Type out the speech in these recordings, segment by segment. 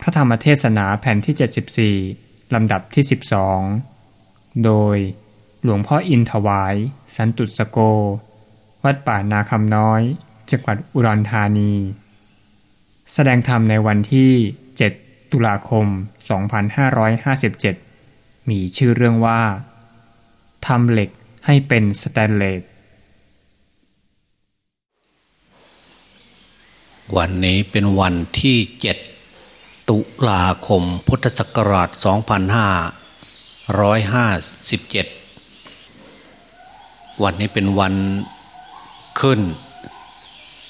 พระธรรมเทศนาแผ่นที่ 74 ลำดับที่ 12 โดยหลวงพ่ออินถวาย สันตุสโก วัดป่านาคำน้อย จังหวัดอุดรธานี แสดงธรรมในวันที่ 7 ตุลาคม 2557 มีชื่อเรื่องว่าทำเหล็กให้เป็นสแตนเลสวันนี้เป็นวันที่เจ็ด ตุลาคมพุทธศักราช 2557 วันนี้เป็นวันขึ้น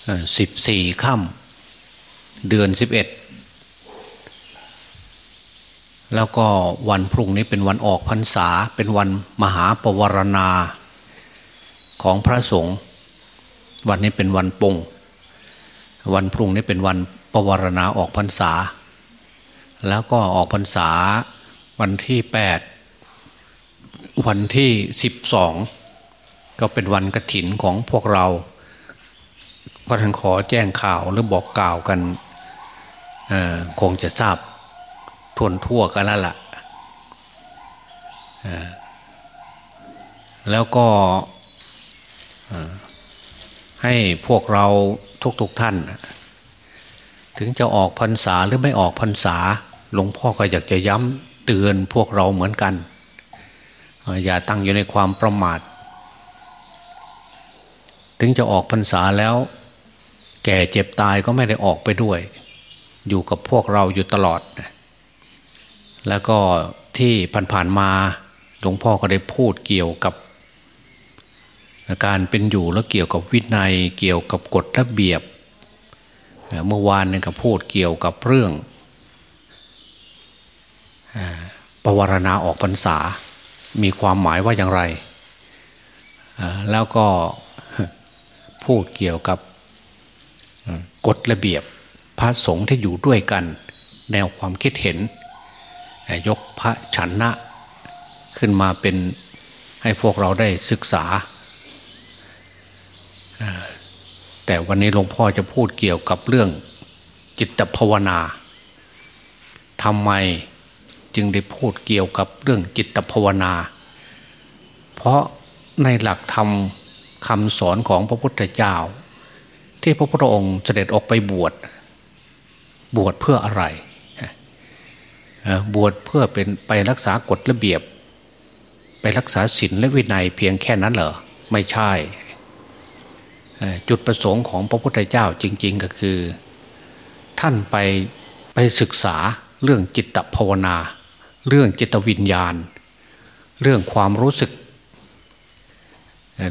14 ค่ำเดือน 11 แล้วก็วันพรุ่งนี้เป็นวันออกพรรษา เป็นวันมหาปวารณาของพระสงฆ์ วันนี้เป็นวันปง วันพรุ่งนี้เป็นวันปวารณาออกพรรษา แล้วก็ออกพรรษาวันที่แปดวันที่สิบสองก็เป็นวันกระถินของพวกเราพระท่านขอแจ้งข่าวหรือบอกกล่าวกันคงจะทราบทวนทั่วกันแล้วล่ะแล้วก็ให้พวกเราทุกๆทท่าน ถึงจะออกพรรษาหรือไม่ออกพรรษา หลวงพ่อก็อยากจะย้ำเตือนพวกเราเหมือนกัน อย่าตั้งอยู่ในความประมาท ถึงจะออกพรรษาแล้ว แก่เจ็บตายก็ไม่ได้ออกไปด้วย อยู่กับพวกเราอยู่ตลอด แล้วก็ที่ผ่านๆมาหลวงพ่อก็ได้พูดเกี่ยวกับ การเป็นอยู่แล้วเกี่ยวกับวินัยเกี่ยวกับกฎระเบียบ เมื่อวานเนี่ยก็พูดเกี่ยวกับเรื่อง ปวารณาออกพรรษา มีความหมายว่าอย่างไร แล้วก็พูดเกี่ยวกับกฎระเบียบพระสงฆ์ที่อยู่ด้วยกัน แนวความคิดเห็น ยกพระฉันนะขึ้นมาเป็นให้พวกเราได้ศึกษา แต่วันนี้หลวงพ่อจะพูดเกี่ยวกับเรื่องจิตภาวนาทำไม จึงได้พูดเกี่ยวกับเรื่องจิตภาวนา เพราะในหลักธรรมคำสอนของพระพุทธเจ้า ที่พระพุทธองค์เสด็จออกไปบวชบวชเพื่ออะไร บวชเพื่อเป็นไปรักษากฎระเบียบ ไปรักษาศีลและวินัยเพียงแค่นั้นเหรอ ไม่ใช่ จุดประสงค์ของพระพุทธเจ้าจริง ๆ ก็คือ ท่านไปไปศึกษาเรื่องจิตภาวนา เรื่องจิตวิญญาณ เรื่องความรู้สึก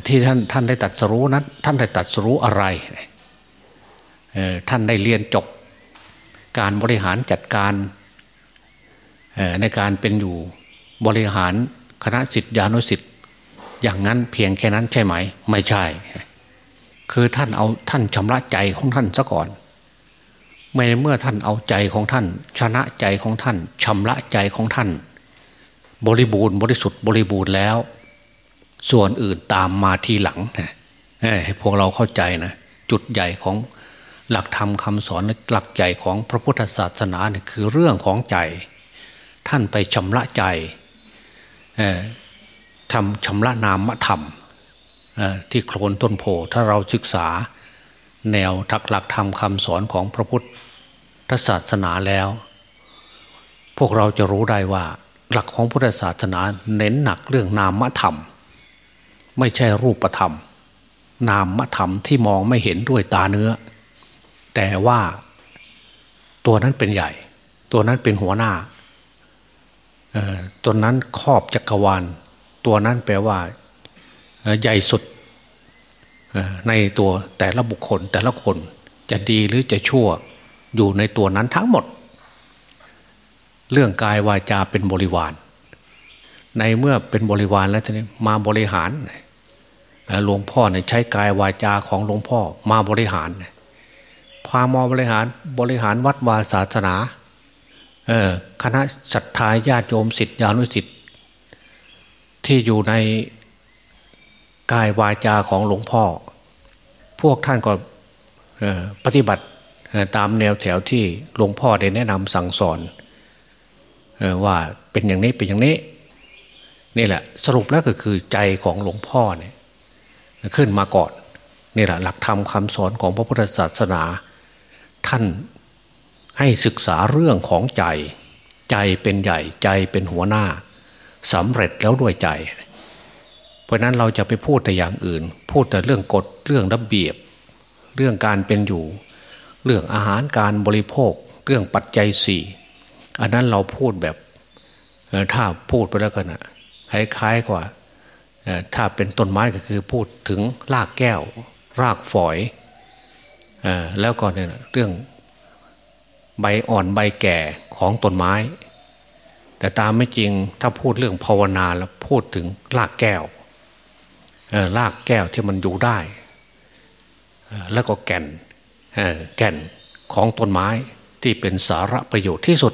ที่ท่านท่านได้ตัดสรู้นั้น ท่านได้ตัดสรู้อะไร ท่านได้เรียนจบการบริหารจัดการในการเป็นอยู่บริหารคณะสิทธิานุสิทธิ์อย่างนั้นเพียงแค่นั้นใช่ไหม ไม่ใช่ คือท่านเอาท่านชำระใจของท่านซะก่อน ม่เมื่อท่านเอาใจของท่าน ชนะใจของท่านชำระใจของท่าน บริบูรณ์บริสุทธิ์บริบูรณ์แล้ว ส่วนอื่นตามมาทีหลังนะให้พวกเราเข้าใจนะจุดใหญ่ของหลักธรรมคำสอนหลักใหญ่ของพระพุทธศาสนาเนี่ยคือเรื่องของใจ ท่านไปชำระใจทำชำระนามธรรมที่โคลนต้นโพถ้าเราศึกษา แนวทักหลักธรรมคำสอนของพระพุทธศาสนาแล้ว พวกเราจะรู้ได้ว่า หลักของพุทธศาสนาเน้นหนักเรื่องนามธรรม ไม่ใช่รูปธรรม นามธรรมที่มองไม่เห็นด้วยตาเนื้อ แต่ว่าตัวนั้นเป็นใหญ่ ตัวนั้นเป็นหัวหน้าตัวนั้นครอบจักรวาล ตัวนั้นแปลว่าใหญ่สุด ในตัวแต่ละบุคคลแต่ละคนจะดีหรือจะชั่วอยู่ในตัวนั้นทั้งหมด เรื่องกายวาจาเป็นบริวาร ในเมื่อเป็นบริวารแล้วทีนี้มาบริหารหลวงพ่อเนี่ยใช้กายวาจาของหลวงพ่อมาบริหารพามอบริหารบริหารวัดวาศาสนาคณะศรัทธาญาติโยมสิทธิานุสิทธิ์ที่อยู่ใน กายวาจาของหลวงพ่อ พวกท่านก็ปฏิบัติตามแนวแถวที่หลวงพ่อได้แนะนำสั่งสอนว่าเป็นอย่างนี้เป็นอย่างนี้นี่แหละ สรุปแล้วก็คือใจของหลวงพ่อเนี่ยขึ้นมาก่อนนี่แหละหลักธรรมคำสอนของพระพุทธศาสนา ท่านให้ศึกษาเรื่องของใจ ใจเป็นใหญ่ใจเป็นหัวหน้าสำเร็จแล้วด้วยใจ เพราะนั้นเราจะไปพูดแต่อย่างอื่น พูดแต่เรื่องกฎเรื่องระเบียบ เรื่องการเป็นอยู่ เรื่องอาหารการบริโภค เรื่องปัจจัยสี่อันนั้นเราพูดแบบถ้าพูดไปแล้วกันนะคล้ายๆกว่าถ้าเป็นต้นไม้ก็คือพูดถึงรากแก้ว รากฝอยแล้วก็เนี่ยเรื่องใบอ่อนใบแก่ของต้นไม้ แต่ตามไม่จริงถ้าพูดเรื่องภาวนาแล้วพูดถึงรากแก้ว รากแก้วที่มันอยู่ได้ แล้วก็แก่นแก่นของต้นไม้ที่เป็นสาระประโยชน์ที่สุด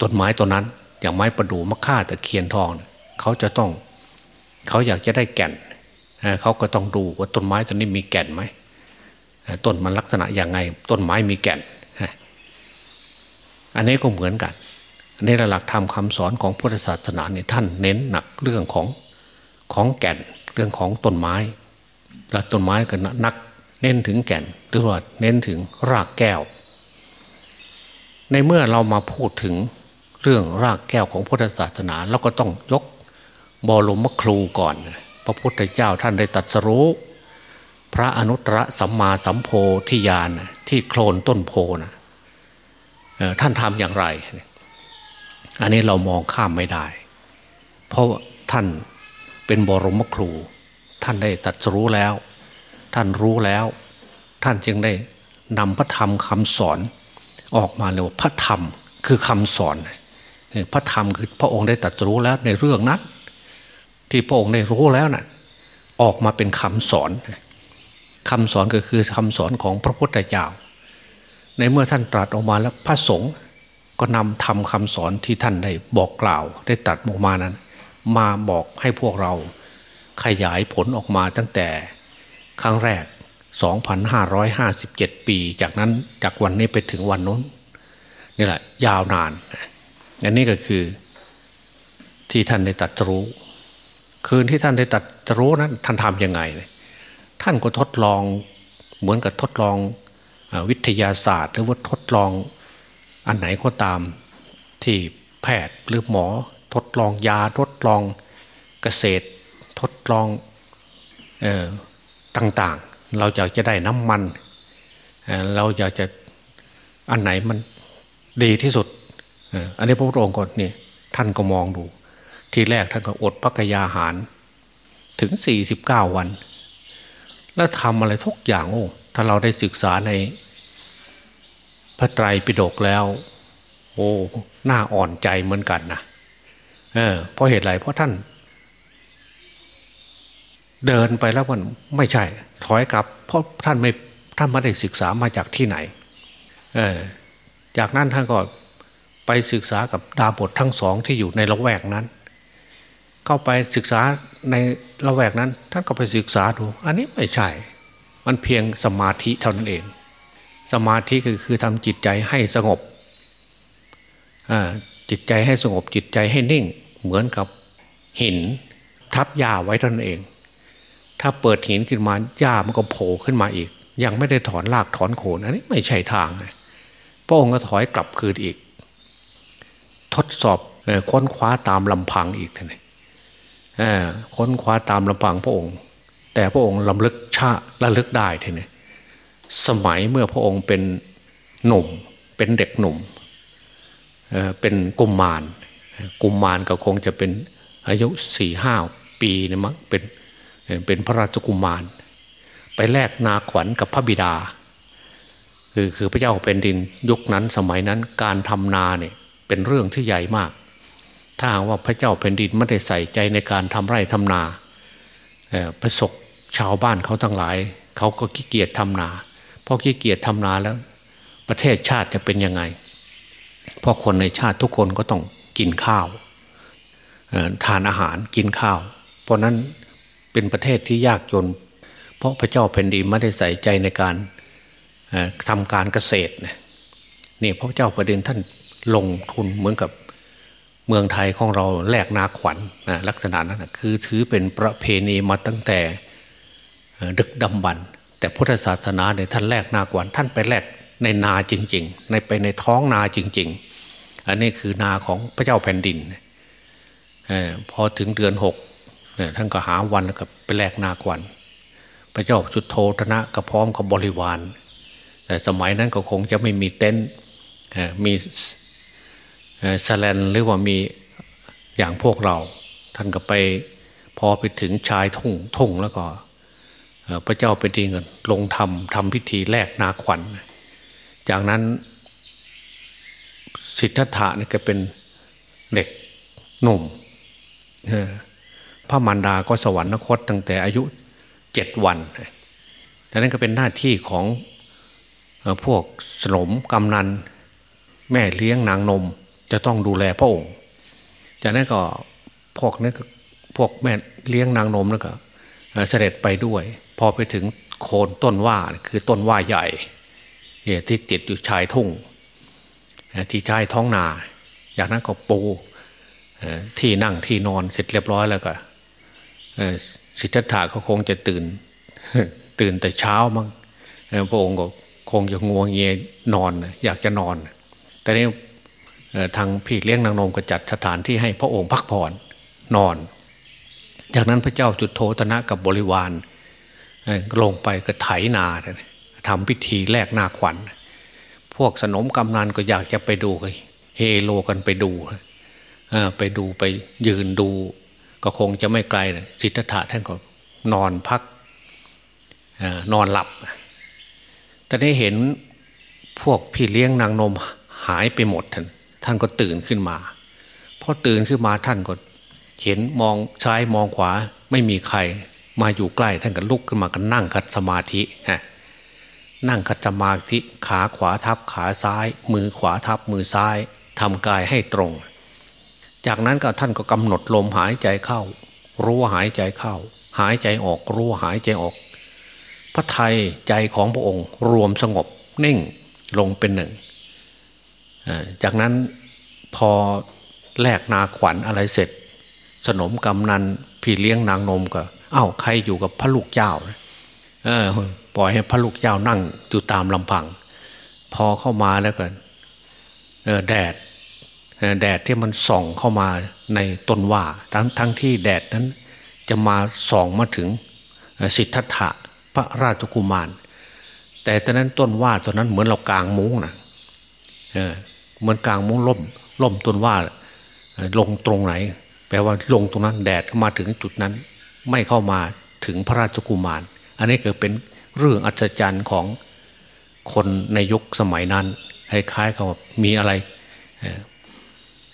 ต้นไม้ต้นนั้น อย่างไม้ประดู่มะค่าตะเคียนทอง เขาจะต้องเขาอยากจะได้แก่นเขาก็ต้องดูว่าต้นไม้ต้นนี้มีแก่นไหมต้นมันลักษณะอย่างไง ต้นไม้มีแก่นอันนี้ก็เหมือนกันอันนหลักธรรมคาสอนของพุทธศาสนาเนี่ยท่านเน้นหนักเรื่องของ ของแก่นเรื่องของต้นไม้แล้วต้นไม้ก็นัก เน้นถึงแก่นหรือว่าเน้นถึงรากแก้ว ในเมื่อเรามาพูดถึงเรื่องรากแก้วของพุทธศาสนาเราก็ต้องยกบรมครูก่อน พระพุทธเจ้าท่านได้ตัดสรู้ พระอนุตตรสัมมาสัมโพธิญาณที่โคลนต้นโพนะท่านทำอย่างไร อันนี้เรามองข้ามไม่ได้ เพราะท่าน เป็นบรมครู ท่านได้ตัดรู้แล้ว ท่านรู้แล้ว ท่านจึงได้นำพระธรรมคำสอน ออกมาเลยว่าพระธรรมคือคำสอน พระธรรมคือพระองค์ได้ตัดรู้แล้วในเรื่องนั้น ที่พระองค์ได้รู้แล้วนะ่ะออกมาเป็นคำสอนคำสอนก็คือคำสอนของพระพุทธเจ้าในเมื่อท่านตรัสออกมาแล้วพระสงฆ์ก็นำทำคำสอนที่ท่านได้บอกกล่าว ได้ตรัสออกมานั้น มาบอกให้พวกเราขยายผลออกมาตั้งแต่ครั้งแรก 2,557 ปี จากนั้นจากวันนี้ไปถึงวันนู้นนี่แหละยาวนาน อันนี้ก็คือที่ท่านได้ตัดรู้ คืนที่ท่านได้ตัดรู้นั้นท่านทำยังไง ท่านก็ทดลองเหมือนกับทดลองวิทยาศาสตร์ หรือว่าทดลองอันไหนก็ตามที่แพทย์หรือหมอ ทดลองยาทดลองเกษตร ทดลองออต่างๆ เราอยากจะได้น้ำมันเเราอยากจะอันไหนมันดีที่สุดอันนี้พระพุทธองค์ก่อนนี่ท่านก็มองดู ทีแรกท่านก็อดพักยาหาร ถึงสี่สิบเก้าวัน แล้วทำอะไรทุกอย่างโอ้ถ้าเราได้ศึกษาในพระไตรปิฎกแล้ว โอ้หน้าอ่อนใจเหมือนกันนะ เออเพราะเหตุไรเพราะท่าน เดินไปแล้วมันไม่ใช่ ถอยกลับ เพราะท่านไม่ท่านไม่ได้ศึกษามาจากที่ไหน เออ จากนั้นท่านก็ไปศึกษากับดาบททั้งสองที่อยู่ในละแวกนั้น เข้าไปศึกษาในละแวกนั้น ท่านก็ไปศึกษาดู อันนี้ไม่ใช่ มันเพียงสมาธิเท่านั้นเอง สมาธิก็คือทำจิตใจให้สงบจิตใจให้สงบจิตใจให้นิ่ง เหมือนกับหินทับหญ้าไว้ท่านเอง ถ้าเปิดหินขึ้นมาหญ้ามันก็โผล่ขึ้นมาอีก ยังไม่ได้ถอนรากถอนโคนอันนี้ไม่ใช่ทางพระองค์ก็ถอยกลับคืนอีก ทดสอบค้นคว้าตามลำพังอีกท่านค้นคว้าตามลำพังพระองค์ แต่พระองค์ลำลึกชาระลึกได้ท่านสมัยเมื่อพระองค์เป็นหนุ่ม เป็นเด็กหนุ่มเป็นกุมมาร กุมมารก็คงจะเป็นอายุสี่ห้าปีนะมั้งเป็นเป็นพระราชกุมาร ไปแลกนาขวัญกับพระบิดา คือคือพระเจ้าเป็นดินยุคนั้นสมัยนั้นการทำนาเนี่ยเป็นเรื่องที่ใหญ่มาก ถ้าว่าพระเจ้าเป็นดินไม่ได้ใส่ใจในการทำไร่ทำนาประสบชาวบ้านเขาทั้งหลาย เขาก็ขี้เกียจทำนาพอขี้เกียจทำนาแล้ว ประเทศชาติจะเป็นยังไงเพราะคนในชาติทุกคนก็ต้อง กินข้าวทานอาหารกินข้าว เพราะนั้นเป็นประเทศที่ยากจน เพราะพระเจ้าแผ่นดินไม่ได้ใส่ใจในการทำการเกษตรนี่พระเจ้าประเด็นท่านลงทุนเหมือนกับเมืองไทยของเราแลกนาขวัญนะลักษณะนั้นนะคือถือเป็นประเพณีมาตั้งแต่ดึกดำบรรแต่พุทธศาสนาเนี่ยท่านแลกนาขวัญท่านไปแลกในนาจริง ๆ ในไปในท้องนาจริง ๆ อันนี้คือนาของพระเจ้าแผ่นดินอพอถึงเดือนหกท่านก็หาวันแล้วก็ไปแลกนาขวัญพระเจ้าจุดโทธนะก็พร้อมกับบริวาร แต่สมัยนั้นก็คงจะไม่มีเต็นท์มีสแลนหรือว่ามีอย่างพวกเรา ท่านก็ไปพอไปถึงชายทุ่งทุ่งแล้วก็พระเจ้าเป็นดีเงินลงทำทำพิธีแลกนาขวัญ จากนั้น สิทธัตถะนี่ก็เป็นเด็กหนุ่มพระมารดาก็สวรรคตตั้งแต่อายุเจ็ดวันแต่นั้นก็เป็นหน้าที่ของพวกสนมกำนัน แม่เลี้ยงนางนมจะต้องดูแลพระองค์ จากนั้นก็พวกนี้พวกแม่เลี้ยงนางนมแล้วก็เสด็จไปด้วย พอไปถึงโคนต้นว่าคือต้นว่าใหญ่ที่ติดอยู่ชายทุ่ง ที่ชายท้องนาจากนั้นก็ปูที่นั่งที่นอนเสร็จเรียบร้อยแล้วก็สิทธัตถะเขาคงจะตื่น ตื่นแต่เช้ามั้งพระองค์ก็คงจะงัวงเงียนอน อยากจะนอน แต่นี้ทางพี่เลี้ยงนางนมก็จัดสถานที่ให้พระองค์พักผ่อนนอน จากนั้นพระเจ้าจุดโทตนะกับบริวารลงไปก็ไถนาทำพิธีแลกนาขวัญ พวกสนมกำนันก็อยากจะไปดูเฮโลกันไปดูไปดูไปยืนดู ก็คงจะไม่ไกลสิทธัตถะท่านก็นอนพักนอนหลับ แต่ได้เห็นพวกพี่เลี้ยงนางนมหายไปหมดท่านท่านก็ตื่นขึ้นมาพอตื่นขึ้นมาท่านก็เห็นมองซ้ายมองขวาไม่มีใครมาอยู่ใกล้ท่านก็ลุกขึ้นมาก็นั่งคัดสมาธิฮะ นั่งคัดสมาธิขาขวาทับขาซ้าย มือขวาทับมือซ้ายทำกายให้ตรง จากนั้นก็ท่านก็กำหนดลมหายใจเข้า รู้ว่าหายใจเข้า หายใจออกรู้ว่าหายใจออก พระไทยใจของพระองค์ รวมสงบนิ่งลงเป็นหนึ่ง จากนั้นพอแลกนาขวัญอะไรเสร็จ สนมกำนันพี่เลี้ยงนางนมก็ เอา้าใครอยู่กับพระลูกเจ้าเออ ล่อยให้พระลูกเจ้านั่งอยู่ตามลำพัง พอเข้ามาแล้วกันแดดแดดที่มันส่องเข้ามาในต้นว่าทั้งทั้งที่แดดนั้นจะมาส่องมาถึงสิทธัตถะพระราชกุมาร แต่ตอนนั้นต้นว่าตอนนั้นเหมือนเรากลางมุ้งนะเหมือนกลางมุ้งล่มล่มต้นว่าลงตรงไหน แปลว่าลงตรงนั้น แดดมาถึงจุดนั้น ไม่เข้ามาถึงพระราชกุมาร อันนี้เกิดเป็น เรื่องอัศจรรย์ของคนในยุคสมัยนั้นคล้ายๆกับมีอะไร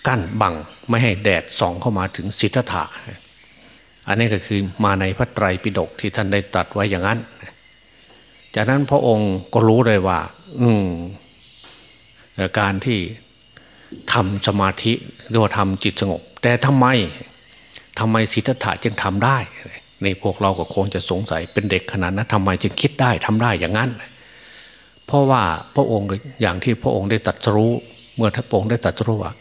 กั้นบังไม่ให้แดดส่องเข้ามาถึงสิทธัตถะอันนี้ก็คือมาในพระไตรปิฎกที่ท่านได้ตรัสไว้อย่างนั้น จากนั้นพระองค์ก็รู้เลยว่า อืมการที่ทำสมาธิหรือว่าทำจิตสงบ แต่ทำไมทำไมสิทธัตถะจึงทำได้ นพวกเราก็คงจะสงสัยเป็นเด็กขนาดนั้นทำไมจึงคิดได้ทำได้อย่างนั้น เพราะว่าพระองค์อย่างที่พระองค์ได้ตัดสู้ เมื่อพระองค์ได้ตัดสู้ว่า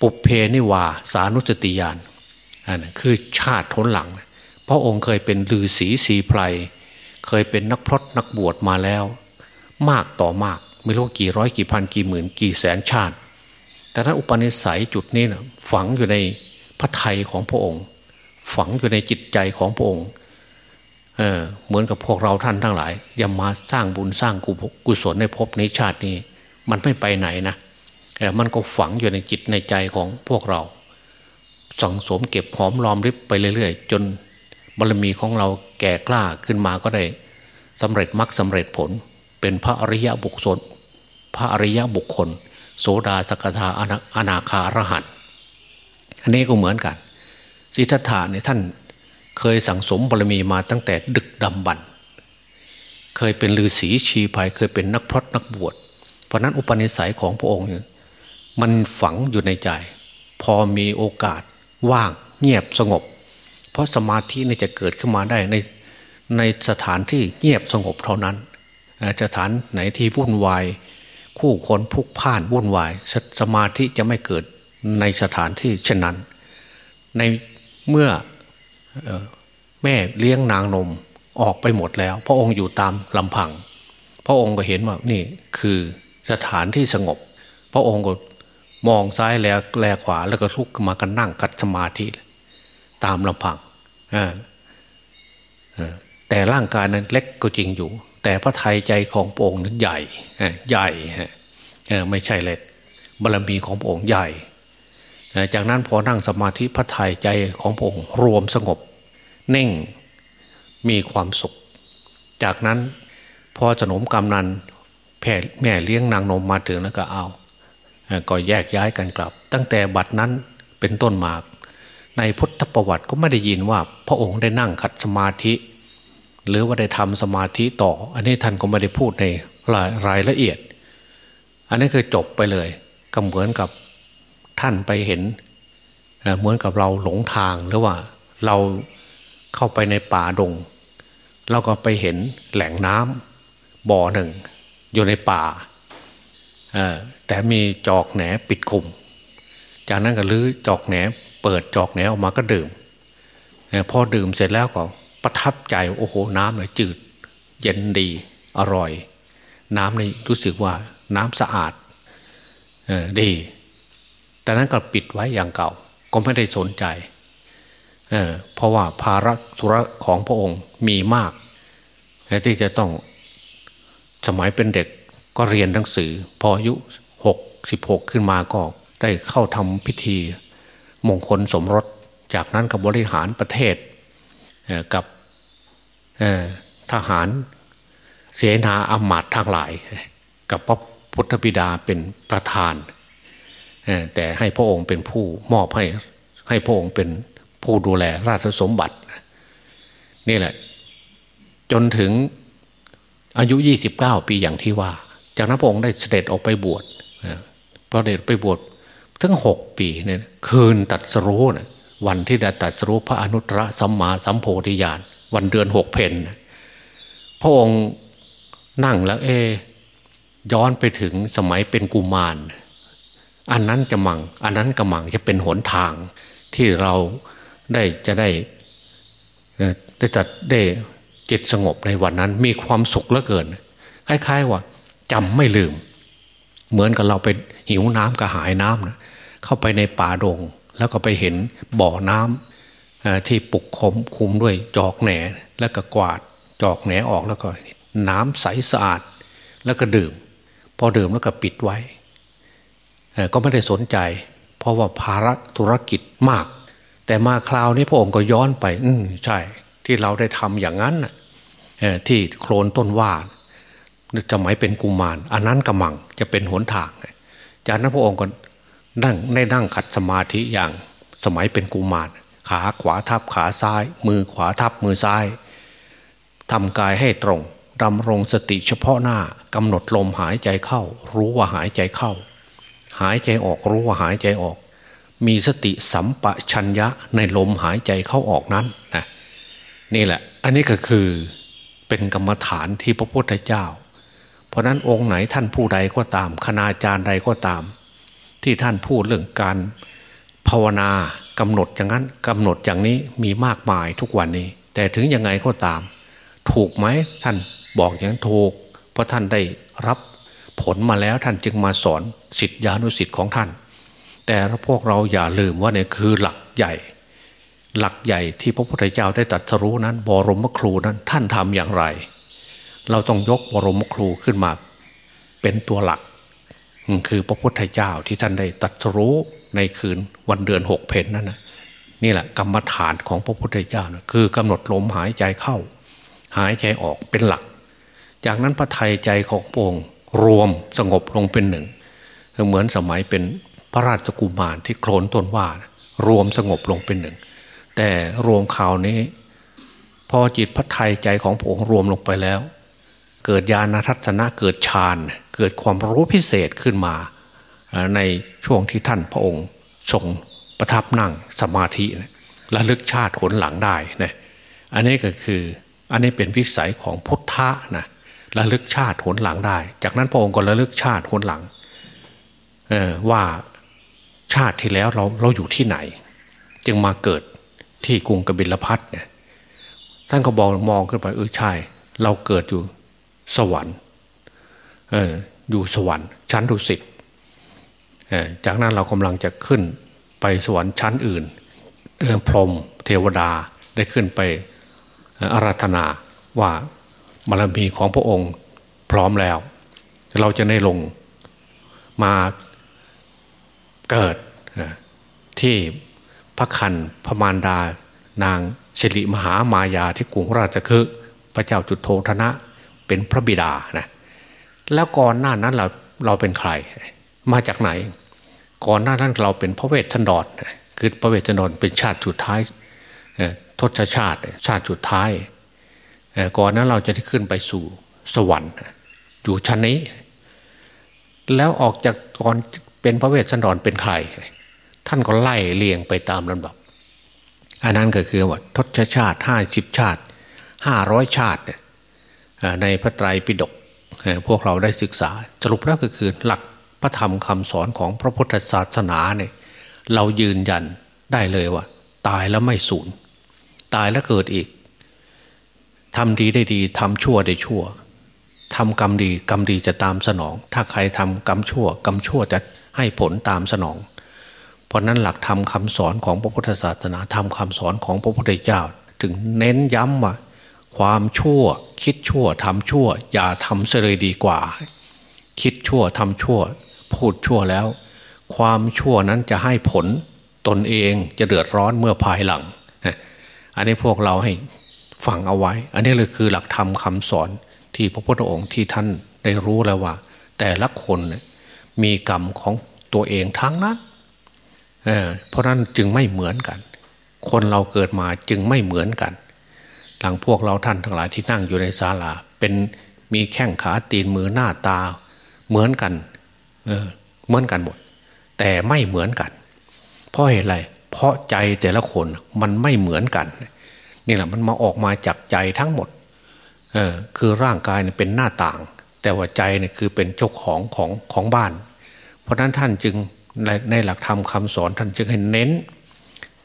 ปุเพนิวาสานุสติยานอันนั้นคือชาติทนหลัง พระองค์เคยเป็นลือศีสีไพรเคยเป็นนักพรตนักบวชมาแล้ว มากต่อมากไม่รู้กี่ร้อยกี่พันกี่หมื่นกี่แสนชาติ แต่ถ้านอุปนิสัยจุดนี้นะฝังอยู่ในพระไทยของพระองค์ ฝังอยู่ในจิตใจของพระองค์เออเหมือนกับพวกเราท่านทั้งหลายอย่ามาสร้างบุญสร้างกุศลในภพในชาตินี้ มันไม่ไปไหนนะเออมันก็ฝังอยู่ในจิตในใจของพวกเรา สังสมเก็บหอมรอมริบไปเรื่อยๆ จนบารมีของเราแก่กล้าขึ้นมาก็ได้สำเร็จมรรคสาเร็จผล เป็นพระอริยบุคคลพระอริยบุคคล โสดาสกทาอนาคารหันอันนี้ก็เหมือนกัน สิทธัตถะเนี่ยท่านเคยสั่งสมบารมีมาตั้งแต่ดึกดำบรรเคยเป็นฤาษีชีภัยเคยเป็นนักพรตนักบวช เพราะนั้นอุปนิสัยของพระองค์มันฝังอยู่ในใจ พอมีโอกาสว่างเงียบสงบ เพราะสมาธินี่จะเกิดขึ้นมาได้ในในสถานที่เงียบสงบเท่านั้นสถานไหนที่วุ่นวาย คู่คนพุกพ่านวุ่นวายสสมาธิจะไม่เกิดในสถานที่เช่นนั้น ใน เมื่อออแม่เลี้ยงนางนมออกไปหมดแล้ว พระองค์อยู่ตามลำพัง พระองค์ก็เห็นว่านี่คือสถานที่สงบ พระองค์ก็มองซ้ายแลแลขวาแล้วก็ลุกมากันนั่งกัดสมาธิตามลำพังแต่ร่างกายนั้นเล็กก็จริงอยู่ แต่พระไทยใจของพระองค์นั้นใหญ่ใหญ่ไม่ใช่เล็กบารมีของพระองค์ใหญ่ จากนั้นพอนั่งสมาธิพระทัยใจของพระองค์รวมสงบ เน่งมีความสุข จากนั้นพอสนมกำนันแพ่แม่เลี้ยงนางนมมาถึงแล้วก็เอาก็แยกย้ายกันกลับ ตั้งแต่บัดนั้นเป็นต้นมาในพุทธประวัติก็ไม่ได้ยินว่า พระองค์ได้นั่งขัดสมาธิ หรือว่าได้ทำสมาธิต่อ อันนี้ท่านก็ไม่ได้พูดในรายรายละเอียด อันนี้คือจบไปเลยก็เหมือนกับ ท่านไปเห็นเหมือนกับเราหลงทางหรือว่าเราเข้าไปในป่าดง เราก็ไปเห็นแหล่งน้ำบ่อหนึ่ง อยู่ในป่าแต่มีจอกแหนปิดคุม จากนั้นก็ลื้อจอกแหนเปิดจอกแหนออกมาก็ดื่มพอดื่มเสร็จแล้วก็ประทับใจโอ้โหน้ำเลยจืด เย็นดีอร่อย น้ำนี่รู้สึกว่าน้ำสะอาดออดี แต่นั้นก็ปิดไว้อย่างเก่า ก็ไม่ได้สนใจเเพราะว่าภาระธุระของพระองค์มีมากและที่จะต้องสมัยเป็นเด็กก็เรียนหนังสือ พออายุหกสิบหกขึ้นมาก็ได้เข้าทำพิธีมงคลสมรส จากนั้นก็บบริหารประเทศเกับทหารเสนาอำมาตย์ทั้งหลาย กับพระพุทธบิดาเป็นประธาน แต่ให้พระองค์เป็นผู้มอบให้ให้พระองค์เป็นผู้ดูแลราชสมบัติ นี่แหละ จนถึงอายุ 29 ปีอย่างที่ว่า จากนั้นพระองค์ได้เสด็จออกไปบวชเอ่อพระเดชไปบวชถึงหกปีเนี่ยคืนตัดสรู้นะวันที่ได้ตัดสรู้พระอนุตตรสัมมาสัมโพธิญาณวันเดือนหกเพนนะพระองค์นั่งแล้วเอย้อนไปถึงสมัยเป็นกุมาร อันนั้นจะมัง อันนั้นกระมังจะเป็นหนทางที่เราได้จะได้ได้จัดได้จิตสงบในวันนั้น มีความสุขเหลือเกิน คล้าย ๆ ว่าจำไม่ลืม เหมือนกับเราไปหิวน้ำกระหายน้ำนะเข้าไปในป่าดง แล้วก็ไปเห็นบ่อน้ำที่ปุกคมคุมด้วยจอกแหนแล้วก็กวาดจอกแหนออกแล้วก็ น้ำใสสะอาด แล้วก็ดื่ม พอดื่มแล้วก็ปิดไว้ ก็ไม่ได้สนใจ เพราะว่าภาระธุรกิจมาก แต่มาคราวนี้พระองค์ก็ย้อนไป อืมใช่ ที่เราได้ทำอย่างนั้นที่โคลนต้นว่าสมัยเป็นกุมารอันนั้นกำมังจะเป็นหนทาง จากนั้นพระองค์ก็นั่งได้นั่งขัดสมาธิอย่างสมัยเป็นกุมาร ขาขวาทับขาซ้าย มือขวาทับมือซ้ายทำกายให้ตรงดำรงสติเฉพาะหน้ากำหนดลมหายใจเข้า รู้ว่าหายใจเข้า หายใจออกรู้ว่าหายใจออก มีสติสัมปชัญญะในลมหายใจเข้าออกนั้นนะนี่แหละ อันนี้ก็คือเป็นกรรมฐานที่พระพุทธเจ้า เพราะนั้นองค์ไหนท่านผู้ใดก็ตาม คณาจารย์ใดก็ตาม ที่ท่านพูดเรื่องการภาวนากำหนดอย่างนั้นกำหนดอย่างนี้มีมากมายทุกวันนี้ แต่ถึงยังไงก็ตาม ถูกไหมท่านบอกอย่างนั้นถูก เพราะท่านได้รับ ผลมาแล้วท่านจึงมาสอนสิทธิานุสิทธิ์ของท่าน แต่พวกเราอย่าลืมว่าเนี่ยคือหลักใหญ่ หลักใหญ่ที่พระพุทธเจ้าได้ตรัสรู้นั้น บรมครูนั้นท่านทำอย่างไร เราต้องยกบรมครูขึ้นมา เป็นตัวหลัก คือพระพุทธเจ้าที่ท่านได้ตรัสรู้ในคืนวันเดือนหกเพนนั่นนะนี่แหละกรรมฐานของพระพุทธเจ้านะคือกำหนดลมหายใจเข้า หายใจออกเป็นหลัก จากนั้นพระไทยใจของพระองค์ รวมสงบลงเป็นหนึ่ง เหมือนสมัยเป็นพระราชกุมารที่โคลนต้นว่ารวมสงบลงเป็นหนึ่ง แต่รวมข่าวนี้ พอจิตพระไทยใจของพระองค์รวมลงไปแล้ว เกิดญาณทัศนะเกิดฌานเกิดความรู้พิเศษขึ้นมา ในช่วงที่ท่านพระองค์ทรงประทับนั่งสมาธินะระลึกชาติผลหลังได้นะอันนี้ก็คืออันนี้เป็นวิสัยของพุทธะนะ ระลึกชาติหนหลังได้ จากนั้นพระองค์ก็ระลึกชาติหนหลังว่าชาติที่แล้วเราเราอยู่ที่ไหน จึงมาเกิดที่กรุงกบิลพัทเนี่ยท่านก็บอกมองขึ้นไปเออใช่ เราเกิดอยู่สวรรค์เอออยู่สวรรค์ ชั้นดุสิตจากนั้นเรากำลังจะขึ้นไปสวรรค์ชั้นอื่นพรหมเทวดาได้ขึ้นไปอาราธนาว่า บารมีของพระองค์พร้อมแล้ว เราจะได้ลงมาเกิดที่พระคันพระมารดา นางสิริมหามายาที่กรุงราชคฤห์พระเจ้าจุดโทธนะเป็นพระบิดานะแล้วก่อนหน้านั้นเราเราเป็นใคร มาจากไหน ก่อนหน้านั้นเราเป็นพระเวชชันดรคือพระเวชชันดรเป็นชาติสุดท้ายทศชาติชาติสุดท้าย ก่อนนั้นเราจะได้ขึ้นไปสู่สวรรค์อยู่ชั้นนี้ แล้วออกจากก่อนเป็นพระเวสสันดรเป็นใคร ท่านก็ไล่เลียงไปตามลำดับ อันนั้นก็คือว่าทศชาติห้าสิบชาติห้าร้อยชาติในพระไตรปิฎกพวกเราได้ศึกษา สรุปแล้วก็คือหลักพระธรรมคำสอนของพระพุทธศาสนาเนี่ยเรายืนยันได้เลยว่า ตายแล้วไม่สูญตายแล้วเกิดอีก ทำดีได้ดีทำชั่วได้ชั่วทำกรรมดีกรรมดีจะตามสนอง ถ้าใครทำกรรมชั่ว กรรมชั่วจะให้ผลตามสนอง เพราะนั้นหลักธรรมคาสอนของพระพุทธศาสนาธรรมคาสอนของพระพุทธเจ้า ถึงเน้นย้ำว่าความชั่ว คิดชั่วทำชั่ว อย่าทำเสียเลยดีกว่า คิดชั่วทำชั่ว พูดชั่วแล้ว ความชั่วนั้นจะให้ผลตนเองจะเดือดร้อนเมื่อภายหลัง อันนี้พวกเราให้ ฟังเอาไว้ อันนี้เลยคือหลักธรรมคาสอนที่พระพุทธองค์ที่ท่านได้รู้แล้วว่า แต่ละคนมีกรรมของตัวเองทั้งนั้นเเพราะนั้นจึงไม่เหมือนกัน คนเราเกิดมาจึงไม่เหมือนกัน หลังพวกเราท่านทั้งหลายที่นั่งอยู่ในศาลา เป็นมีแข้งขาตีนมือหน้าตา เหมือนกันเเหมือนกันหมด แต่ไม่เหมือนกัน เพราะเหตุไรเพราะใจแต่ละคนมันไม่เหมือนกัน นี่แหละมันมาออกมาจากใจทั้งหมดเออคือร่างกายเนี่ยเป็นหน้าต่าง แต่ว่าใจเนี่ยคือเป็นเจ้าของของของบ้าน เพราะนั้นท่านจึงในในหลักธรรมคาสอนท่านจึงให้เน้น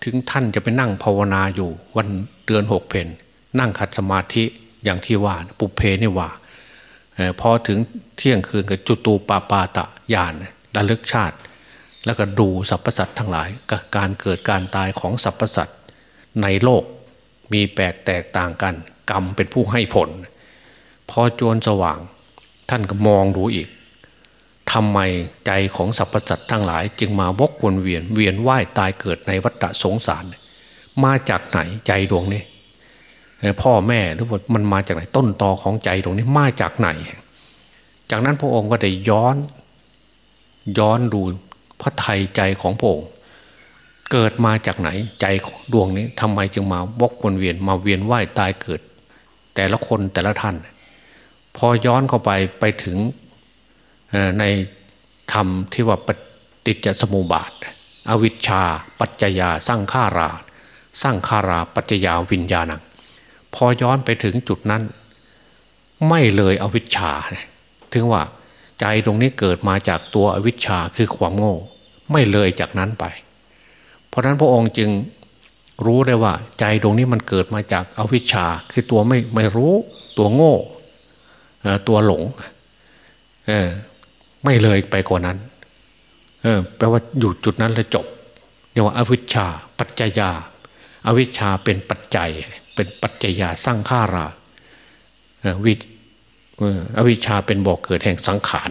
ถึงท่านจะไปนั่งภาวนาอยู่วันเดือนหกเพนนั่งขัดสมาธิอย่างที่ว่าปุเพนี่ว่าพอถึงเที่ยงคืนกับจุตูปาปาตะญาณระลึกชาติ แล้วก็ดูสรรพสัตว์ทั้งหลาย การเกิดการตายของสรรพสัตว์ในโลก มีแปลกแตกต่างกัน กรรมเป็นผู้ให้ผล พอจวนสว่าง ท่านก็มองดูอีกทำไมใจของสรรพสัตว์ทั้งหลาย จึงมาวกวนเวียนเวียนว่ายตายเกิดในวัฏสงสาร มาจากไหนใจดวงนี้พ่อแม่หรือว่ามันมาจากไหนต้นตอของใจดวงนี้มาจากไหน จากนั้นพระองค์ก็ได้ย้อน ย้อนดูพระไทยใจของพระองค์ เกิดมาจากไหน ใจดวงนี้ทำไมจึงมาวกวนเวียนมาเวียนว่ายตายเกิด แต่ละคนแต่ละท่าน พอย้อนเข้าไปไปถึงในธรรมที่ว่าปฏิจจสมุปบาท อวิชชา ปัจจยาสร้างขาราสร้างขาราปัจจยาวิญญาณัง พอย้อนไปถึงจุดนั้น ไม่เลยอวิชชา ถึงว่าใจตรงนี้เกิดมาจากตัวอวิชชาคือความโง่ ไม่เลยจากนั้นไป เพราะนั้นพระองค์จึงรู้ได้ว่า ใจตรงนี้มันเกิดมาจากอวิชชา คือตัวไม่ไม่รู้ตัวโง่ตัวหลงไม่เลยไปกว่านั้นแปลว่าอยู่จุดนั้นแล้วจบเรียกว่าอวิชชา ปัจจยาอาวิชชาเป็นปัจจัย เป็นปัจจยาสร้างข้าราวิอวิชชาเป็นบ่อกเกิดแห่งสังขาร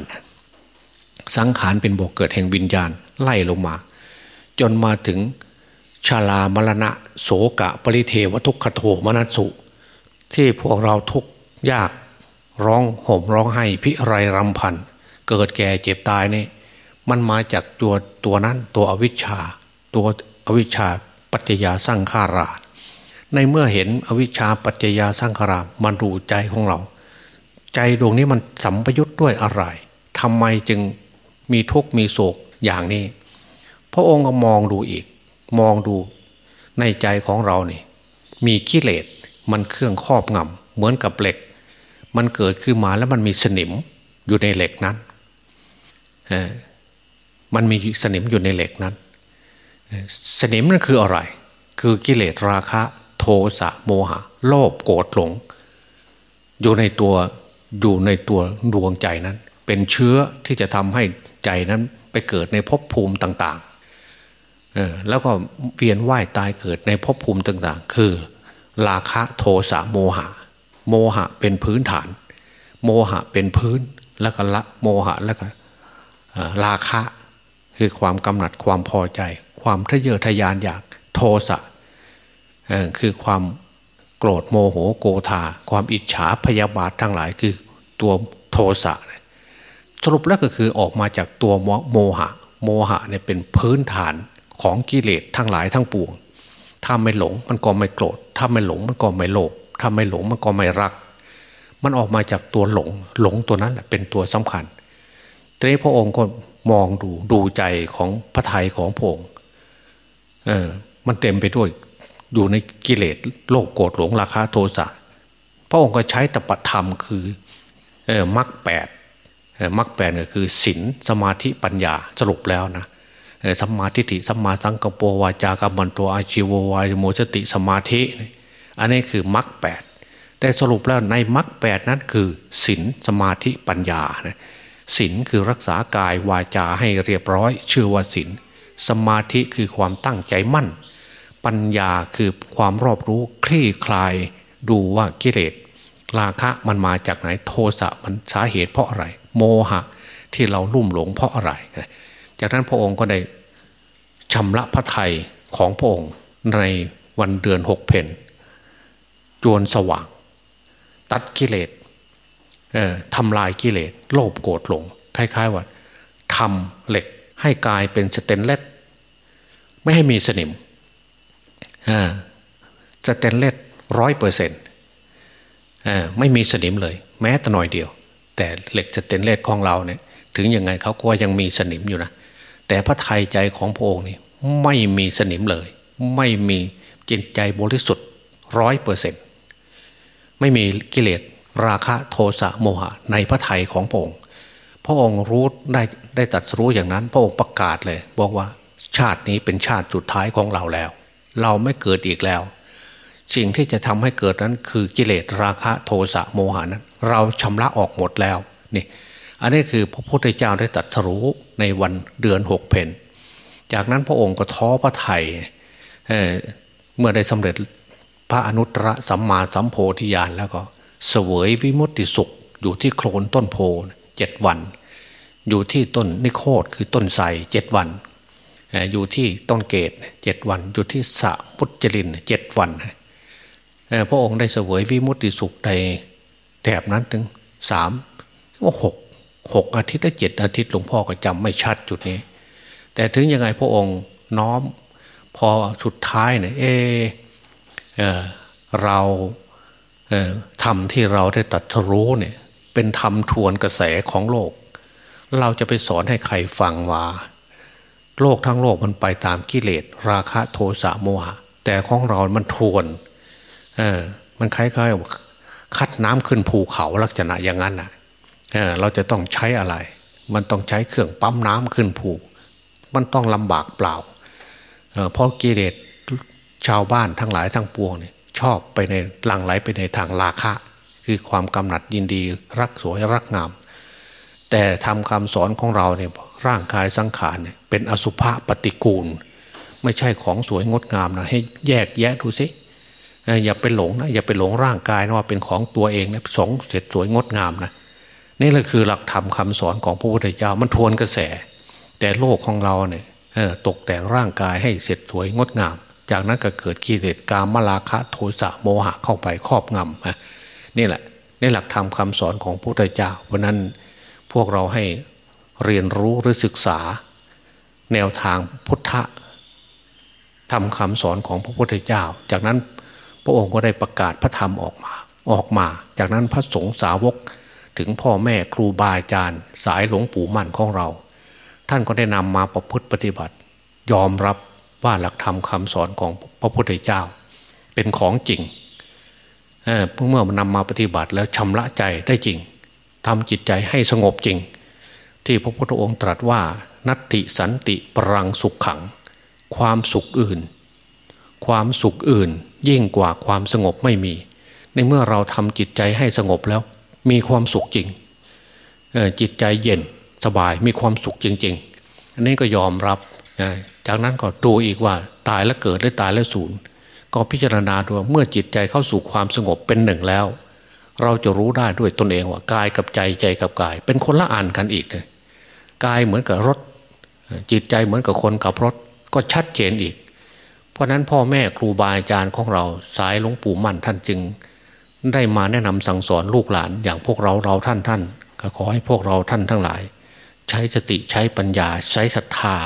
สังขารเป็นบ่อกเกิดแห่งวิญญาณไล่ลงมา จนมาถึงชาลามรณะ โสกะ ปริเทวทุกขโทมนัสสุ ที่พวกเราทุกยากร้องห่มร้องไห้พิไรรำพัน เกิดแก่เจ็บตายนี่มันมาจากตัวตัวนั้นตัวอวิชชา ตัวอวิชชาปัจจยาสร้างขาราในเมื่อเห็นอวิชชาปัจจยาสร้างขารามันดูใจของเรา ใจดวงนี้มันสัมปยุทธ์ด้วยอะไรทำไมจึงมีทุกข์มีโศกอย่างนี้ พระองค์ก็มองดูอีก มองดูในใจของเราเนี่มีกิเลสมันเครื่องครอบงำเหมือนกับเหล็ก มันเกิดขึ้นมาแล้วมันมีสนิมอยู่ในเหล็กนั้นมันมีสนิมอยู่ในเหล็กนั้น สนิมนั่นคืออะไร คือกิเลสราคะ โทสะโมหะ โลภโกรธหลง อยู่ในตัวอยู่ในตัวดวงใจนั้น เป็นเชื้อที่จะทำให้ใจนั้นไปเกิดในภพภูมิต่าง แล้วก็เวียนว่ายตายเกิดในภพภูมิต่างๆ คือ ราคะโทสะโมหะ โมหะเป็นพื้นฐาน โมหะเป็นพื้นแล้วก็ละโมหะแล้วก็ราคะคือความกำหนัดความพอใจ ความทะเยอทะยานอยากโทสะคือความโกรธโมโหโกธาความอิจฉาพยาบาททั้งหลายคือตัวโทสะสรุปแล้วก็คือออกมาจากตัวโมหะ โมหะเนี่ยเป็นพื้นฐาน ของกิเลสทั้งหลายทั้งปวง ถ้าไม่หลงมันก็ไม่โกรธ ถ้าไม่หลงมันก็ไม่โลภ ถ้าไม่หลงมันก็ไม่รัก มันออกมาจากตัวหลง หลงตัวนั้นแหละเป็นตัวสำคัญทีนี้พระองค์ก็มองดูดูใจของพระไทยของพระองค์ เออ มันเต็มไปด้วยอยู่ในกิเลสโลภโกรธหลงราคาโทสะ พระองค์ก็ใช้ตปธรรมคือเออมรรคแปดมรรคแปดก็คือศีลสมาธิปัญญาสรุปแล้วนะ สัมมาทิฏฐิสัมมาสังกปวาจากรรมันตัวอาชีววายโมสติสมาธิ อันนี้คือมรรคแปดแต่สรุปแล้วในมรรคแปดนั้นคือศีลสมาธิปัญญาศีลคือรักษากายวาจาให้เรียบร้อย ชื่อว่าศีลสมาธิคือความตั้งใจมั่น ปัญญาคือความรอบรู้คลี่คลาย ดูว่ากิเลสราคะมันมาจากไหนโทสะมันสาเหตุเพราะอะไร โมหะที่เราลุ่มหลงเพราะอะไร จากนั้นพระองค์ก็ได้ชำระพระไทยของพระองค์ในวันเดือนหกเพนจวนสว่าง ตัดกิเลสทำลายกิเลสโลภโกรธหลงคล้ายๆว่าทำเหล็กให้กลายเป็นสเตนเลสไม่ให้มีสนิมสเตนเลสร้อยเปอร์เซ็นต์ไม่มีสนิมเลย แม้แต่หน่อยเดียว แต่เหล็กสเตนเลสของเราเนี่ยถึงยังไงเขาก็ยังมีสนิมอยู่นะ แต่พระทัยใจของพระองค์นี่ไม่มีสนิมเลย ไม่มีจิตใจบริสุทธิ์ร้อยเปอร์เซ็นต์ไม่มีกิเลสราคะโทสะโมหะในพระไทยของพระองค์ พระองค์รู้ได้ได้ตัดรู้อย่างนั้น พระองค์ประกาศเลย บอกว่าชาตินี้เป็นชาติสุดท้ายของเราแล้ว เราไม่เกิดอีกแล้ว สิ่งที่จะทำให้เกิดนั้นคือกิเลสราคะโทสะโมหะนั้น เราชำระออกหมดแล้วนี่ อันนี้คือพระพุทธเจ้าได้ตัดรู้ในวันเดือนหกเพนจากนั้นพระองค์ก็ท้อพระไทยเเมื่อได้สำเร็จพระอนุตตรสัมมาสัมโพธิญาณแล้วก็เสวยวิมุตติสุข อยู่ที่โคลนต้นโพเจ็ดวัน อยู่ที่ต้นนิโคตคือต้นไทรเจ็ดวัน อยู่ที่ต้นเกตเจ็ดวัน อยู่ที่สะพุทธลินเจ็ดวันพระองค์ได้เสวยวิมุตติสุขในแถบนั้นถึงสามว่าหก หกอาทิตย์และเจ็ดอาทิตย์หลวงพ่อก็จำไม่ชัดจุดนี้ แต่ถึงยังไงพระองค์น้อมพอสุดท้ายเนี่ยเอเอเราเธรรมที่เราได้ตัดรู้เนี่ยเป็นธรรมทวนกระแสของโลก เราจะไปสอนให้ใครฟังว่า โลกทั้งโลกมันไปตามกิเลส ราคะโทสะโมหะ แต่ของเรา มันทวนเออมันคล้ายๆคัดน้ำขึ้นภูเขาลักษณะอย่างนั้นน่ะ เราจะต้องใช้อะไร มันต้องใช้เครื่องปั๊มน้ำขึ้นผูก มันต้องลำบากเปล่าเพราะกิเลสชาวบ้านทั้งหลายทั้งปวงเนี่ยชอบไปในหลังไหลไปในทางราคะ คือความกำหนัดยินดีรักสวยรักงาม แต่ทำคำสอนของเราเนี่ยร่างกายสังขารเนี่ยเป็นอสุภะปฏิกูล ไม่ใช่ของสวยงดงามนะให้แยกแยะดูสิอย่าไปหลงนะอย่าไปหลงร่างกายนะว่าเป็นของตัวเองนะสงเสร็จสวยงดงามนะ นี่แหละคือหลักธรรมคาสอนของพระพุทธเจ้ามันทวนกระแส แต่โลกของเราเนี่ยตกแต่งร่างกายให้เสร็จสวยงดงาม จากนั้นก็เกิดกิเลสกามลาคะโทสะโมหะเข้าไปครอบงำนี่แหละในหลักธรรมคาสอนของพระพุทธเจ้าวันนั้นพวกเราให้เรียนรู้หรือศึกษา แนวทางพุทธะทำคำสอนของพระพุทธเจ้า จากนั้นพระองค์ก็ได้ประกาศพระธรรมออกมาออกมา จากนั้นพระสงฆ์สาวก ถึงพ่อแม่ครูบาอาจารย์ สายหลวงปู่มั่นของเรา ท่านก็ได้นำมาประพฤติปฏิบัติ ยอมรับว่าหลักธรรมคำสอนของพระพุทธเจ้า เป็นของจริงเมื่อมันนำมาปฏิบัติแล้วชำระใจได้จริงทำจิตใจให้สงบจริง ที่พระพุทธองค์ตรัสว่า นัตติสันติปรังสุขขัง ความสุขอื่น ความสุขอื่นยิ่งกว่าความสงบไม่มี ในเมื่อเราทำจิตใจให้สงบแล้ว มีความสุขจริงจิตใจเย็นสบายมีความสุขจริง ๆ อันนี้ก็ยอมรับจากนั้นก็ดูอีกว่าตายแล้วเกิดหรือตายแล้วสูญก็พิจารณาดูเมื่อจิตใจเข้าสู่ความสงบเป็นหนึ่งแล้ว เราจะรู้ได้ด้วยตนเองว่ากายกับใจใจกับกาย เป็นคนละอ่านกันอีกเลยกายเหมือนกับรถ จิตใจเหมือนกับคนกับรถ ก็ชัดเจนอีก เพราะนั้นพ่อแม่ครูบาอาจารย์ของเราสายหลวงปู่มั่นท่านจึง ได้มาแนะนำสั่งสอนลูกหลานอย่างพวกเราเราท่านท่านก็ขอให้พวกเราท่านทั้งหลาย ใช้สติใช้ปัญญา ใช้ศรัทธา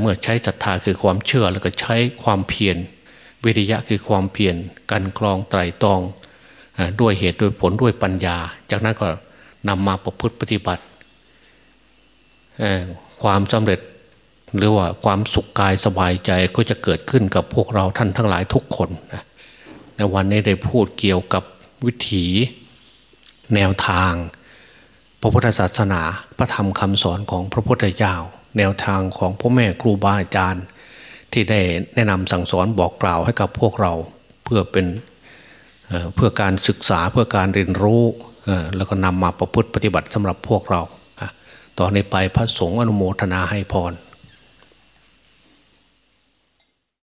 เมื่อใช้ศรัทธาคือความเชื่อแล้วก็ใช้ความเพียรวิริยะคือความเพียรกันกรองไตรตรองด้วยเหตุด้วยผลด้วยปัญญา จากนั้นก็นำมาประพฤติปฏิบัติ ความสำเร็จหรือว่าความสุขกายสบายใจก็จะเกิดขึ้นกับพวกเราท่านทั้งหลายทุกคนนะใน วันนี้ได้พูดเกี่ยวกับวิถีแนวทาง พระพุทธศาสนาพระธรรมคำสอนของพระพุทธเจ้าแนวทางของพ่อแม่ครูบาอาจารย์ ที่ได้แนะนำสั่งสอนบอกกล่าวให้กับพวกเราเพื่อเป็นเพื่อการศึกษาเพื่อการเรียนรู้แล้วก็นำมาประพฤติปฏิบัติสำหรับพวกเรา ตอนนี้ไปพระสงฆ์อนุโมทนาให้พร